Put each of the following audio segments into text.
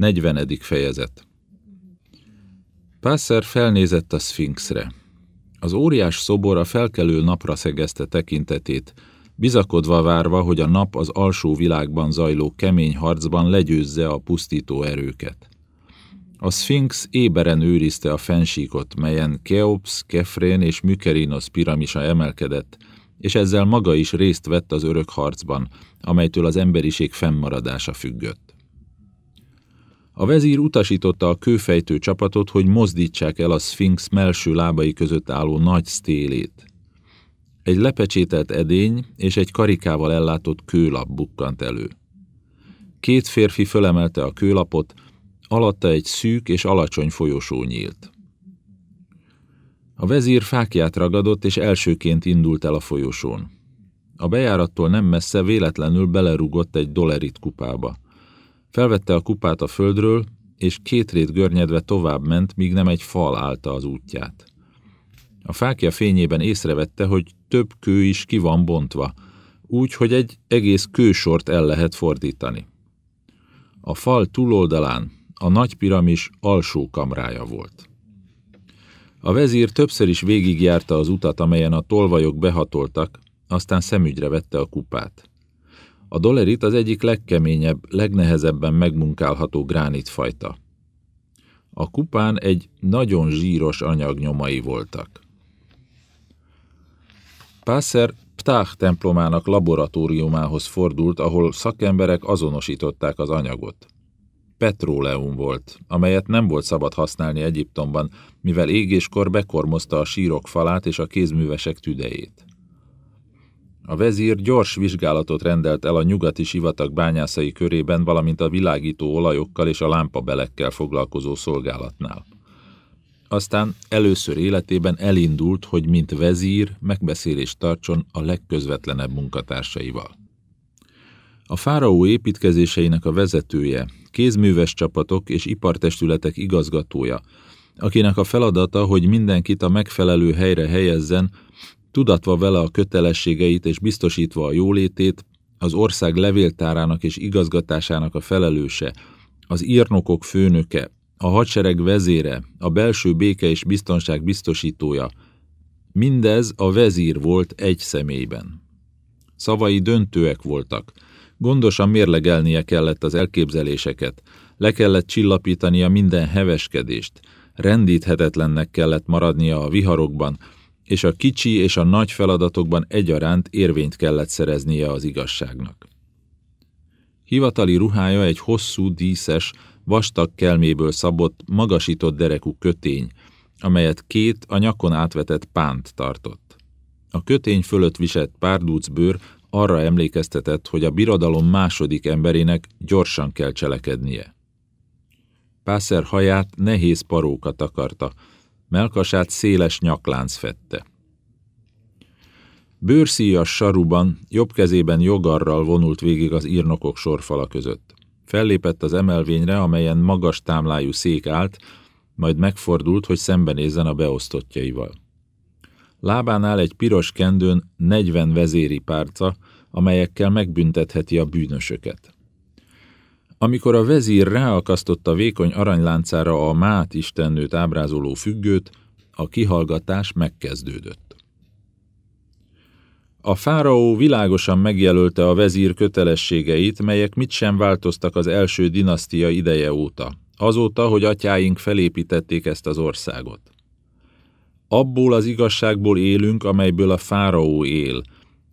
40. fejezet Pászer felnézett a szfinxre. Az óriás szobor a felkelő napra szegezte tekintetét, bizakodva várva, hogy a nap az alsó világban zajló kemény harcban legyőzze a pusztító erőket. A szfinx éberen őrizte a fensíkot, melyen Keops, Kefrén és Mykerinos piramisa emelkedett, és ezzel maga is részt vett az örök harcban, amelytől az emberiség fennmaradása függött. A vezír utasította a kőfejtő csapatot, hogy mozdítsák el a szfinx melső lábai között álló nagy stélét. Egy lepecsételt edény és egy karikával ellátott kőlap bukkant elő. Két férfi fölemelte a kőlapot, alatta egy szűk és alacsony folyosó nyílt. A vezír fákját ragadott, és elsőként indult el a folyosón. A bejárattól nem messze véletlenül belerugott egy dolerit kupába. Felvette a kupát a földről, és két rét görnyedve tovább ment, míg nem egy fal állta az útját. A fákja fényében észrevette, hogy több kő is ki van bontva, úgy, hogy egy egész kősort el lehet fordítani. A fal túloldalán a nagy piramis alsó kamrája volt. A vezír többször is végigjárta az utat, amelyen a tolvajok behatoltak, aztán szemügyre vette a kupát. A dolerit az egyik legkeményebb, legnehezebben megmunkálható gránitfajta. A kupán egy nagyon zsíros anyag nyomai voltak. Pászer Ptah templomának laboratóriumához fordult, ahol szakemberek azonosították az anyagot petróleum volt, amelyet nem volt szabad használni Egyiptomban, mivel égéskor bekormozta a sírok falát és a kézművesek tüdejét. A vezír gyors vizsgálatot rendelt el a nyugati sivatag bányászai körében, valamint a világító olajokkal és a lámpabelekkel foglalkozó szolgálatnál. Aztán először életében elindult, hogy mint vezír megbeszélést tartson a legközvetlenebb munkatársaival. A fáraó építkezéseinek a vezetője, kézműves csapatok és ipartestületek igazgatója, akinek a feladata, hogy mindenkit a megfelelő helyre helyezzen, tudatva vele a kötelességeit és biztosítva a jólétét, az ország levéltárának és igazgatásának a felelőse, az írnokok főnöke, a hadsereg vezére, a belső béke és biztonság biztosítója. Mindez a vezír volt egy személyben. Szavai döntőek voltak, Gondosan mérlegelnie kellett az elképzeléseket, le kellett csillapítania minden heveskedést, rendíthetetlennek kellett maradnia a viharokban, és a kicsi és a nagy feladatokban egyaránt érvényt kellett szereznie az igazságnak. Hivatali ruhája egy hosszú, díszes, vastag kelméből szabott, magasított derekú kötény, amelyet két a nyakon átvetett pánt tartott. A kötény fölött párdúc bőr arra emlékeztetett, hogy a birodalom második emberének gyorsan kell cselekednie. Pászer haját nehéz paróka takarta, melkasát széles nyaklánc fette. Bőrszíjas saruban, jobb kezében jogarral vonult végig az írnokok sorfala között. Fellépett az emelvényre, amelyen magas támlájú szék állt, majd megfordult, hogy szembenézzen a beosztottjaival. Lábánál egy piros kendőn 40 vezéri párca, amelyekkel megbüntetheti a bűnösöket. Amikor a vezír ráakasztotta vékony aranyláncára a Mát istennőt ábrázoló függőt, a kihallgatás megkezdődött. A fáraó világosan megjelölte a vezír kötelességeit, melyek mit sem változtak az első dinasztia ideje óta, azóta, hogy atyáink felépítették ezt az országot. Abból az igazságból élünk, amelyből a fáraó él,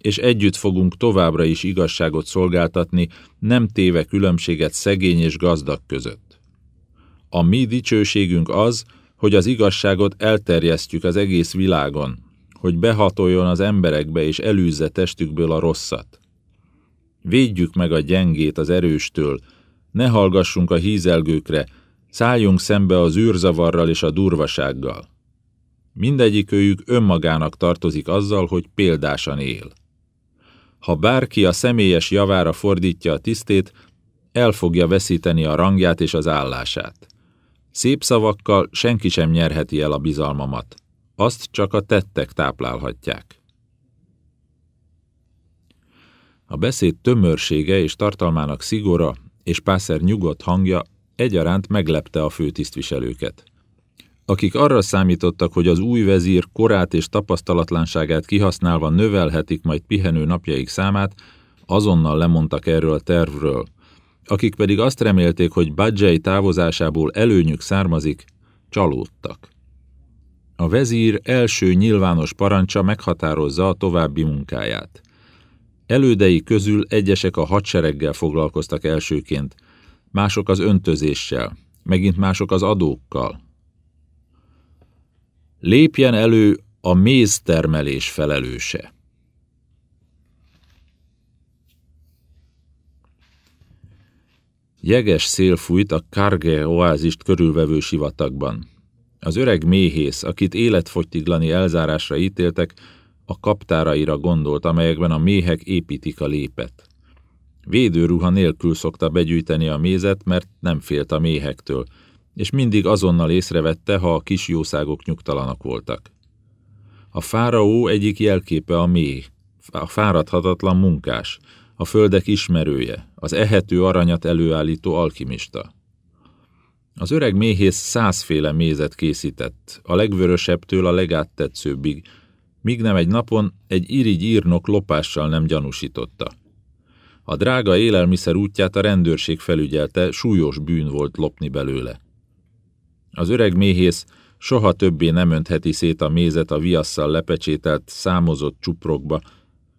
és együtt fogunk továbbra is igazságot szolgáltatni, nem téve különbséget szegény és gazdag között. A mi dicsőségünk az, hogy az igazságot elterjesztjük az egész világon, hogy behatoljon az emberekbe és elűzze testükből a rosszat. Védjük meg a gyengét az erőstől, ne hallgassunk a hízelgőkre, szálljunk szembe az űrzavarral és a durvasággal. Mindegyik őjük önmagának tartozik azzal, hogy példásan él. Ha bárki a személyes javára fordítja a tisztét, el fogja veszíteni a rangját és az állását. Szép szavakkal senki sem nyerheti el a bizalmamat. Azt csak a tettek táplálhatják. A beszéd tömörsége és tartalmának szigora és Pászer nyugodt hangja egyaránt meglepte a főtisztviselőket. Akik arra számítottak, hogy az új vezír korát és tapasztalatlanságát kihasználva növelhetik majd pihenő napjaik számát, azonnal lemondtak erről a tervről. Akik pedig azt remélték, hogy Badzsely távozásából előnyük származik, csalódtak. A vezír első nyilvános parancsa meghatározza a további munkáját. Elődei közül egyesek a hadsereggel foglalkoztak elsőként, mások az öntözéssel, megint mások az adókkal. Lépjen elő a méztermelés felelőse. Jeges szél fújt a Karge oázist körülvevő sivatagban. Az öreg méhész, akit életfogytiglani elzárásra ítéltek, a kaptáraira gondolt, amelyekben a méhek építik a lépet. Védőruha nélkül szokta begyűjteni a mézet, mert nem félt a méhektől, és mindig azonnal észrevette, ha a kis jószágok nyugtalanak voltak. A fáraó egyik jelképe a méh, a fáradhatatlan munkás, a földek ismerője, az ehető aranyat előállító alkimista. Az öreg méhész százféle mézet készített, a legvörösebbtől a legáttetszőbbig, míg nem egy napon egy irigy írnok lopással nem gyanúsította. A drága élelmiszer útját a rendőrség felügyelte, súlyos bűn volt lopni belőle. Az öreg méhész soha többé nem öntheti szét a mézet a viasszal lepecsételt, számozott csuprokba,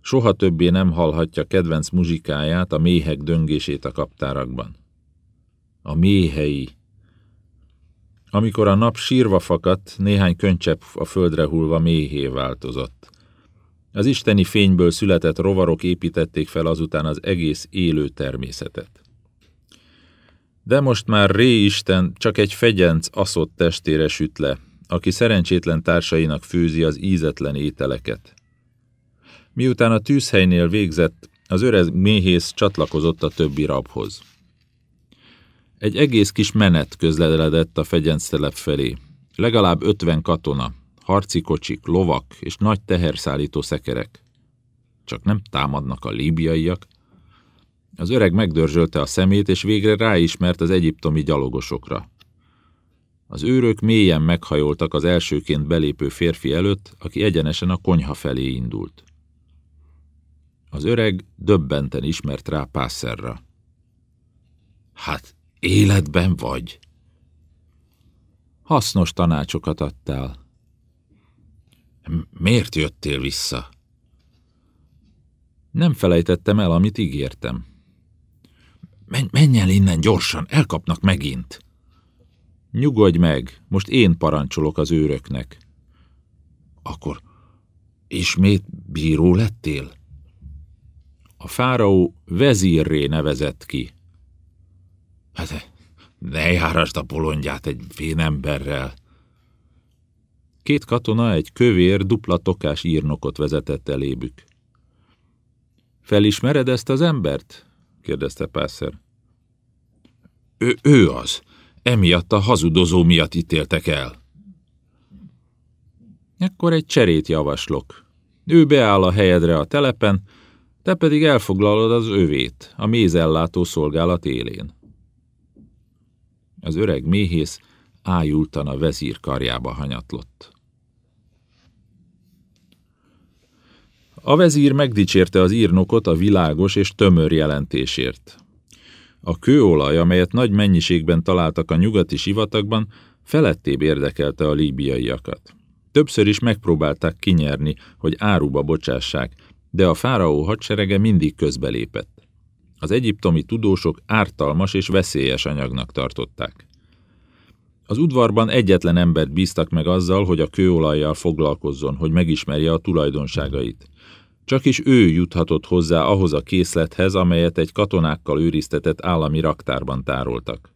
soha többé nem hallhatja kedvenc muzsikáját, a méhek döngését a kaptárakban. A méhei. Amikor a nap sírva fakadt, néhány könycsepp a földre hullva méhé változott. Az isteni fényből született rovarok építették fel azután az egész élő természetet. De most már Ré Isten csak egy fegyenc aszott testére süt le, aki szerencsétlen társainak főzi az ízetlen ételeket. Miután a tűzhelynél végzett, az öreg méhész csatlakozott a többi rabhoz. Egy egész kis menet közleledett a fegyenctelep felé. Legalább ötven katona, harci kocsik, lovak és nagy teherszállító szekerek. Csak nem támadnak a líbiaiak. Az öreg megdörzsölte a szemét, és végre ráismert az egyiptomi gyalogosokra. Az őrök mélyen meghajoltak az elsőként belépő férfi előtt, aki egyenesen a konyha felé indult. Az öreg döbbenten ismert rá Pásszerra. Hát, életben vagy? Hasznos tanácsokat adtál. Miért jöttél vissza? Nem felejtettem el, amit ígértem. Menj, menj el innen gyorsan, elkapnak megint. Nyugodj meg, most én parancsolok az őröknek. Akkor ismét bíró lettél? A fáraó vezírré nevezett ki. Hát ne járasd a bolondját egy vénemberrel. Két katona egy kövér, dupla tokás írnokot vezetett elébük. Felismered ezt az embert? Kérdezte Pászer. Ő, ő az. Emiatt a hazudozó miatt ítéltek el. Ekkor egy cserét javaslok. Ő beáll a helyedre a telepen, te pedig elfoglalod az övét, a mézellátó szolgálat élén. Az öreg méhész ájultan a vezír karjába hanyatlott. A vezír megdicsérte az írnokot a világos és tömör jelentésért. A kőolaj, amelyet nagy mennyiségben találtak a nyugati sivatagban, felettébb érdekelte a líbiaiakat. Többször is megpróbálták kinyerni, hogy áruba bocsássák, de a fáraó hadserege mindig közbelépett. Az egyiptomi tudósok ártalmas és veszélyes anyagnak tartották. Az udvarban egyetlen embert bíztak meg azzal, hogy a kőolajjal foglalkozzon, hogy megismerje a tulajdonságait. Csak is ő juthatott hozzá ahhoz a készlethez, amelyet egy katonákkal őriztetett állami raktárban tároltak.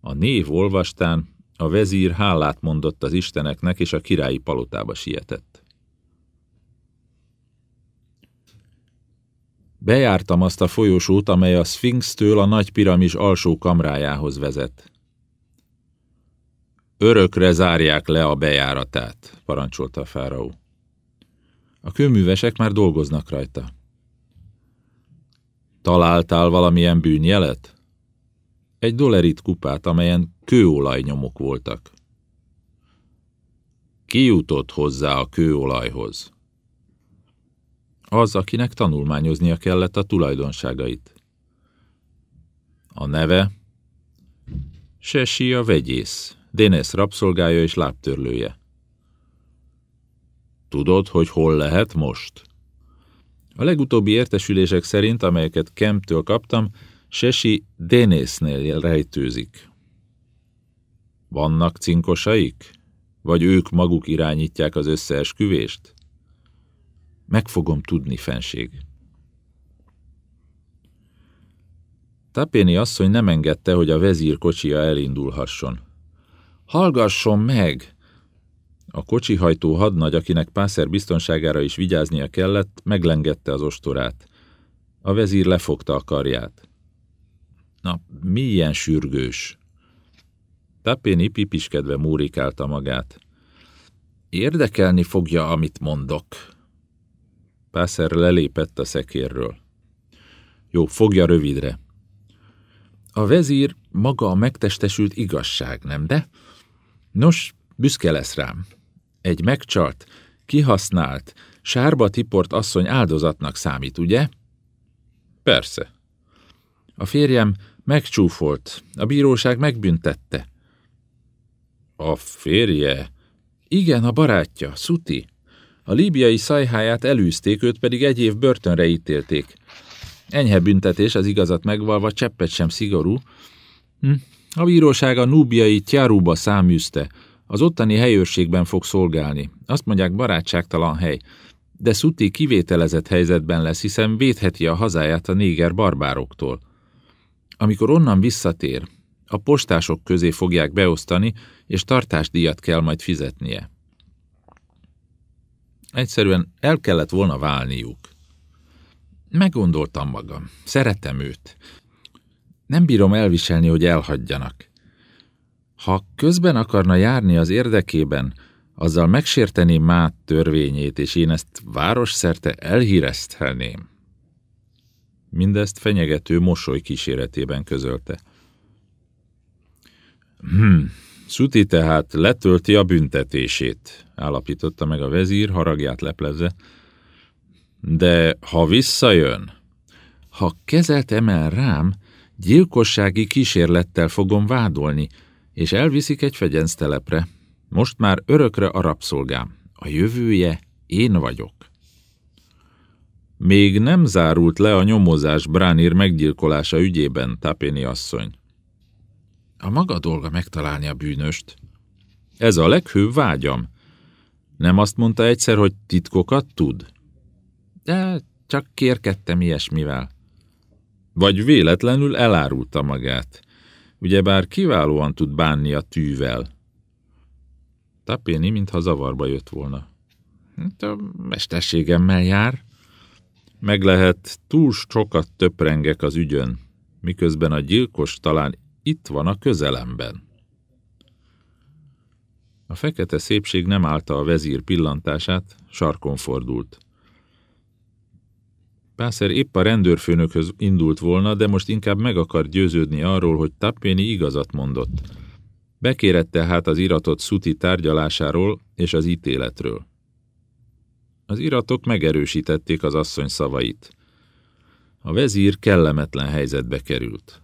A név olvastán a vezír hálát mondott az isteneknek, és a királyi palotába sietett. Bejártam azt a folyosót, amely a Sphinx-től a nagy piramis alsó kamrájához vezet. Örökre zárják le a bejáratát, parancsolta a fáraó. A kőművesek már dolgoznak rajta. Találtál valamilyen bűnjelet? Egy dolerit kupát, amelyen kőolajnyomok voltak. Ki jutott hozzá a kőolajhoz? Az, akinek tanulmányoznia kellett a tulajdonságait. A neve? Sesi a vegyész, Dénes rabszolgája és lábtörlője. Tudod, hogy hol lehet most? A legutóbbi értesülések szerint, amelyeket Kemptől kaptam, Sesi Dénésznél rejtőzik. Vannak cinkosaik? Vagy ők maguk irányítják az összeesküvést? Meg fogom tudni, fenség. Tapéni asszony nem engedte, hogy a vezír kocsia elindulhasson. Hallgasson meg! A kocsihajtó hadnagy, akinek Pászer biztonságára is vigyáznia kellett, meglengette az ostorát. A vezír lefogta a karját. Na, milyen sürgős! Tapéni pipiskedve múrikálta magát. Érdekelni fogja, amit mondok. Pászer lelépett a szekérről. Jó, fogja rövidre. A vezír maga a megtestesült igazság, nem de? Nos, büszke lesz rám. Egy megcsalt, kihasznált, sárba tiport asszony áldozatnak számít, ugye? Persze. A férjem megcsúfolt, a bíróság megbüntette. A férje? Igen, a barátja, Szuti. A líbiai szajháját elűzték, őt pedig egy év börtönre ítélték. Enyhe büntetés, az igazat megvalva, cseppet sem szigorú. Hm. A bíróság a núbiai Tjárúba száműzte. Az ottani helyőrségben fog szolgálni. Azt mondják, barátságtalan hely. De Szuti kivételezett helyzetben lesz, hiszen védheti a hazáját a néger barbároktól. Amikor onnan visszatér, a postások közé fogják beosztani, és tartásdíjat kell majd fizetnie. Egyszerűen el kellett volna válniuk. Meggondoltam magam. Szeretem őt. Nem bírom elviselni, hogy elhagyjanak. Ha közben akarna járni az érdekében, azzal megsérteném Mát törvényét, és én ezt városszerte elhírezthelném. Mindezt fenyegető mosoly kíséretében közölte. Hmm, Szuti tehát letölti a büntetését, állapította meg a vezír, haragját leplezve. De ha visszajön, ha kezelt emel rám, gyilkossági kísérlettel fogom vádolni, és elviszik egy fegyenctelepre. Most már örökre a rabszolgám. A jövője én vagyok. Még nem zárult le a nyomozás Bránir meggyilkolása ügyében, Tapéni asszony. A maga dolga megtalálni a bűnöst. Ez a leghőbb vágyam. Nem azt mondta egyszer, hogy titkokat tud? De csak kérkedtem ilyesmivel. Vagy véletlenül elárulta magát. Ugyebár kiválóan tud bánni a tűvel. Tapéni, mintha zavarba jött volna. Hát a mesterségemmel jár. Meg lehet, túl sokat töprengek az ügyön, miközben a gyilkos talán itt van a közelemben. A fekete szépség nem állta a vezír pillantását, sarkon fordult. Pászer épp a rendőrfőnökhöz indult volna, de most inkább meg akart győződni arról, hogy Tappéni igazat mondott. Bekérett tehát az iratot Szuti tárgyalásáról és az ítéletről. Az iratok megerősítették az asszony szavait. A vezír kellemetlen helyzetbe került.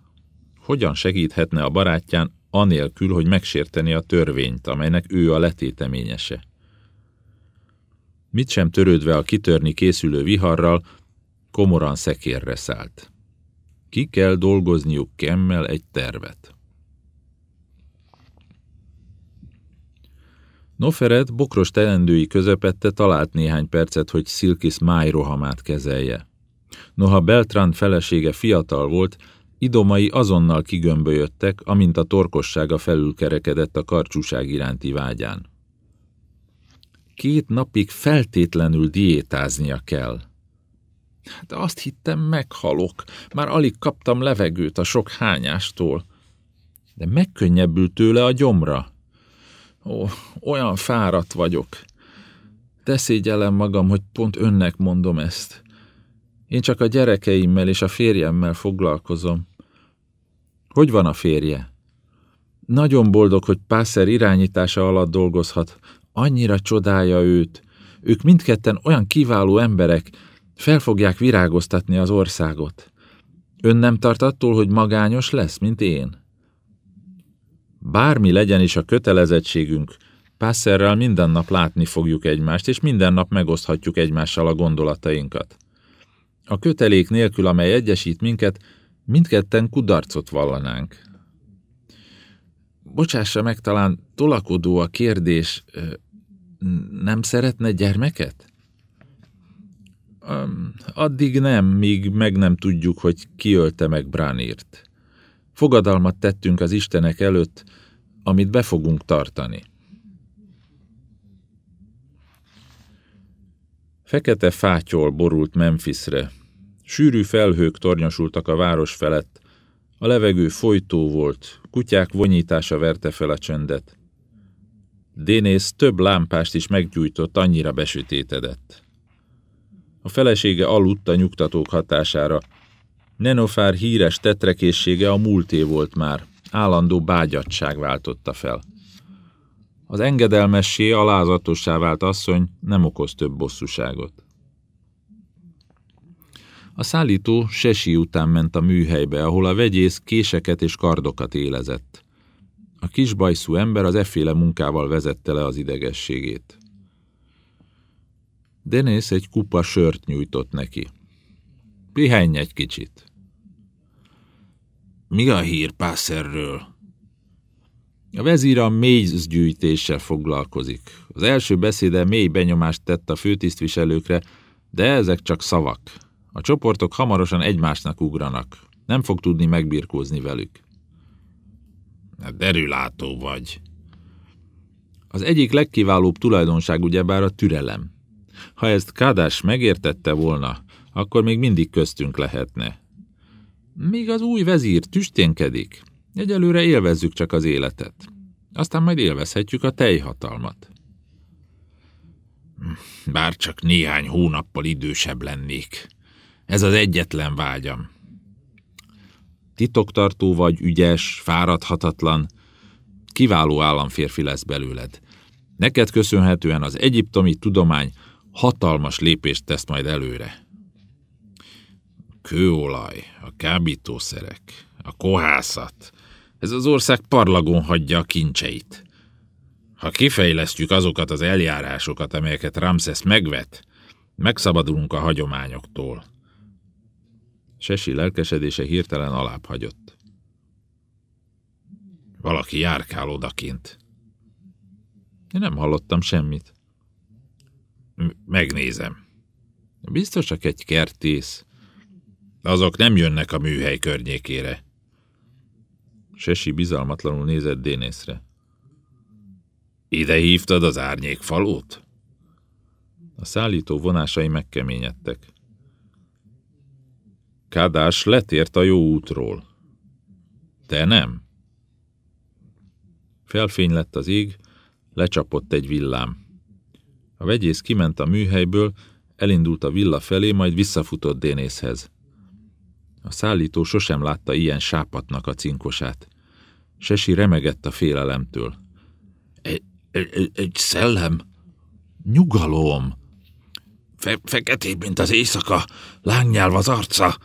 Hogyan segíthetne a barátján anélkül, hogy megsérteni a törvényt, amelynek ő a letéteményese? Mit sem törődve a kitörni készülő viharral, komoran szekérre szállt. Ki kell dolgozniuk kemmel egy tervet. Noferet bokros telendői közepette talált néhány percet, hogy Silkis májrohamát kezelje. Noha Beltran felesége fiatal volt, idomai azonnal kigömbölyödtek, amint a torkossága felülkerekedett a karcsúság iránti vágyán. Két napig feltétlenül diétáznia kell. De azt hittem, meghalok. Már alig kaptam levegőt a sok hányástól. De megkönnyebbült tőle a gyomra. Ó, olyan fáradt vagyok. De szégyellem magam, hogy pont önnek mondom ezt. Én csak a gyerekeimmel és a férjemmel foglalkozom. Hogy van a férje? Nagyon boldog, hogy Pászer irányítása alatt dolgozhat. Annyira csodálja őt. Ők mindketten olyan kiváló emberek, fel fogják virágoztatni az országot. Ön nem tart attól, hogy magányos lesz, mint én? Bármi legyen is a kötelezettségünk, Pásszerrel minden nap látni fogjuk egymást, és minden nap megoszthatjuk egymással a gondolatainkat. A kötelék nélkül, amely egyesít minket, mindketten kudarcot vallanánk. Bocsássa meg, talán tolakodó a kérdés, nem szeretne gyermeket? Addig nem, míg meg nem tudjuk, hogy kiölte meg Bránért. Fogadalmat tettünk az Istenek előtt, amit be fogunk tartani. Fekete fátyol borult Memphisre. Sűrű felhők tornyosultak a város felett. A levegő folytó volt, kutyák vonyítása verte fel a csöndet. Dénész több lámpást is meggyújtott, annyira besütétedett. A felesége aludt a nyugtatók hatására. Nenofár híres tetrekészsége a múlté volt már, állandó bágyadság váltotta fel. Az engedelmessé alázatossá vált asszony nem okoz több bosszúságot. A szállító Sesi után ment a műhelybe, ahol a vegyész késeket és kardokat élezett. A kisbajszú ember az efféle munkával vezette le az idegességét. Denész egy kupa sört nyújtott neki. Pihenj egy kicsit. Mi a hír Pásszerről? A vezír a mélyzgyűjtéssel foglalkozik. Az első beszéde mély benyomást tett a főtisztviselőkre, de ezek csak szavak. A csoportok hamarosan egymásnak ugranak. Nem fog tudni megbirkózni velük. Derülátó vagy. Az egyik legkiválóbb tulajdonság ugyebár a türelem. Ha ezt Kádás megértette volna, akkor még mindig köztünk lehetne. Míg az új vezír tüsténkedik, egyelőre élvezzük csak az életet. Aztán majd élvezhetjük a teljhatalmat. Bár csak néhány hónappal idősebb lennék. Ez az egyetlen vágyam. Titoktartó vagy, ügyes, fáradhatatlan, kiváló államférfi lesz belőled. Neked köszönhetően az egyiptomi tudomány hatalmas lépést tesz majd előre. Kőolaj, a kábítószerek, a kohászat, ez az ország parlagon hagyja a kincseit. Ha kifejlesztjük azokat az eljárásokat, amelyeket Ramses megvet, megszabadulunk a hagyományoktól. Sesi lelkesedése hirtelen alább hagyott. Valaki járkál odakint. Én nem hallottam semmit. Megnézem. Biztos csak egy kertész. Azok nem jönnek a műhely környékére. Sesi bizalmatlanul nézett Dénészre. Ide hívtad az árnyék falót? A szállító vonásai megkeményedtek. Kádás letért a jó útról. Te nem? Felfény lett az ég, lecsapott egy villám. A vegyész kiment a műhelyből, elindult a villa felé, majd visszafutott Dénészhez. A szállító sosem látta ilyen sápatnak a cinkosát. Sesi remegett a félelemtől. Egy, egy, egy szellem? Nyugalom! Fe, feketébb, mint az éjszaka, lángnyálva az arca.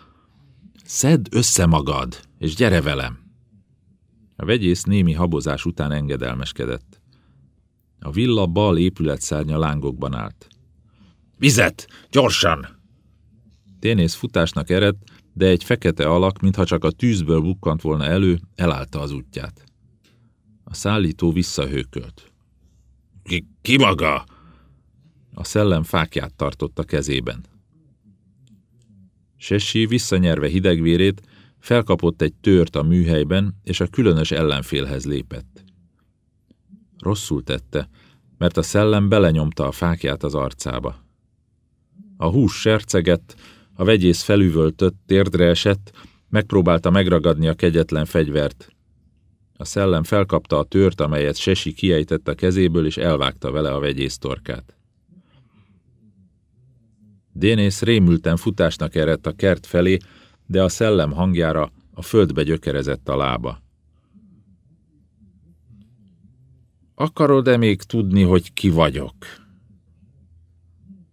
Szedd össze magad, és gyere velem! A vegyész némi habozás után engedelmeskedett. A villa bal épületszárnya lángokban állt. Vizet! Gyorsan! Ténész futásnak eredt, de egy fekete alak, mintha csak a tűzből bukkant volna elő, elállta az útját. A szállító visszahőkölt. Ki, ki maga? A szellem fákját tartotta kezében. Sessi visszanyerve hidegvérét, felkapott egy tört a műhelyben, és a különös ellenfélhez lépett. Rosszul tette, mert a szellem belenyomta a fákját az arcába. A hús sercegett, a vegyész felüvöltött, térdre esett, megpróbálta megragadni a kegyetlen fegyvert. A szellem felkapta a tört, amelyet Sesi kiejtett a kezéből, és elvágta vele a vegyész torkát. Dénész rémülten futásnak eredt a kert felé, de a szellem hangjára A földbe gyökerezett a lába. Akarod-e még tudni, hogy ki vagyok?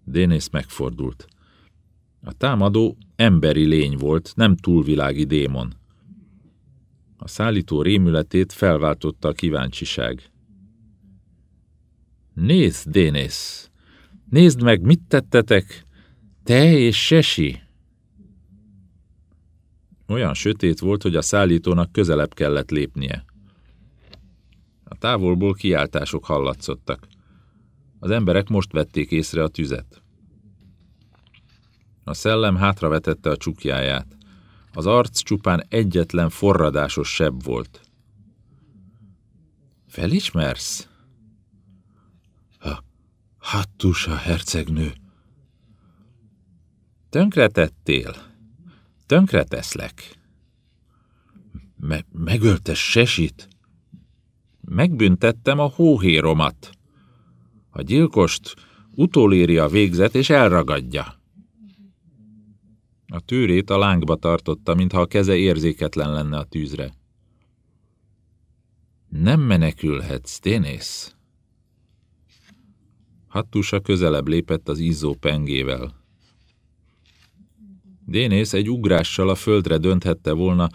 Dénész megfordult. A támadó emberi lény volt, nem túlvilági démon. A szállító rémületét felváltotta a kíváncsiság. Nézd, Dénész! Nézd meg, mit tettetek, te és Sesi! Olyan sötét volt, hogy a szállítónak közelebb kellett lépnie. A távolból kiáltások hallatszottak. Az emberek most vették észre a tüzet. A szellem hátravetette a csukjáját. Az arc csupán egyetlen forradásos seb volt. Felismersz? Ha, Hattusa hercegnő. Tönkretettél. Tönkreteszlek. Me megölte Sesit? Megbüntettem a hóhéromat. A gyilkost utoléri a végzet és elragadja. A tűrét a lángba tartotta, mintha a keze érzéketlen lenne a tűzre. Nem menekülhetsz, Ténész. Hattusa közelebb lépett az izzó pengével. Dénész egy ugrással a földre dönthette volna,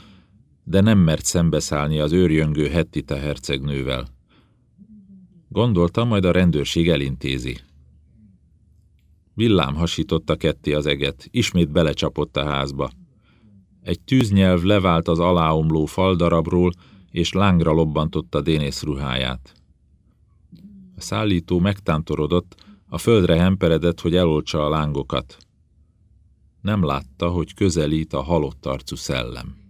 de nem mert szembeszállni az őrjöngő Hettita hercegnővel. Gondoltam, majd a rendőrség elintézi. Villám hasította ketté az eget, ismét belecsapott a házba. Egy tűznyelv levált az aláomló faldarabról, és lángra lobbantotta Dénész ruháját. A szállító megtántorodott, a földre hemperedett, hogy eloltsa a lángokat. Nem látta, hogy közelít a halott arcú szellem.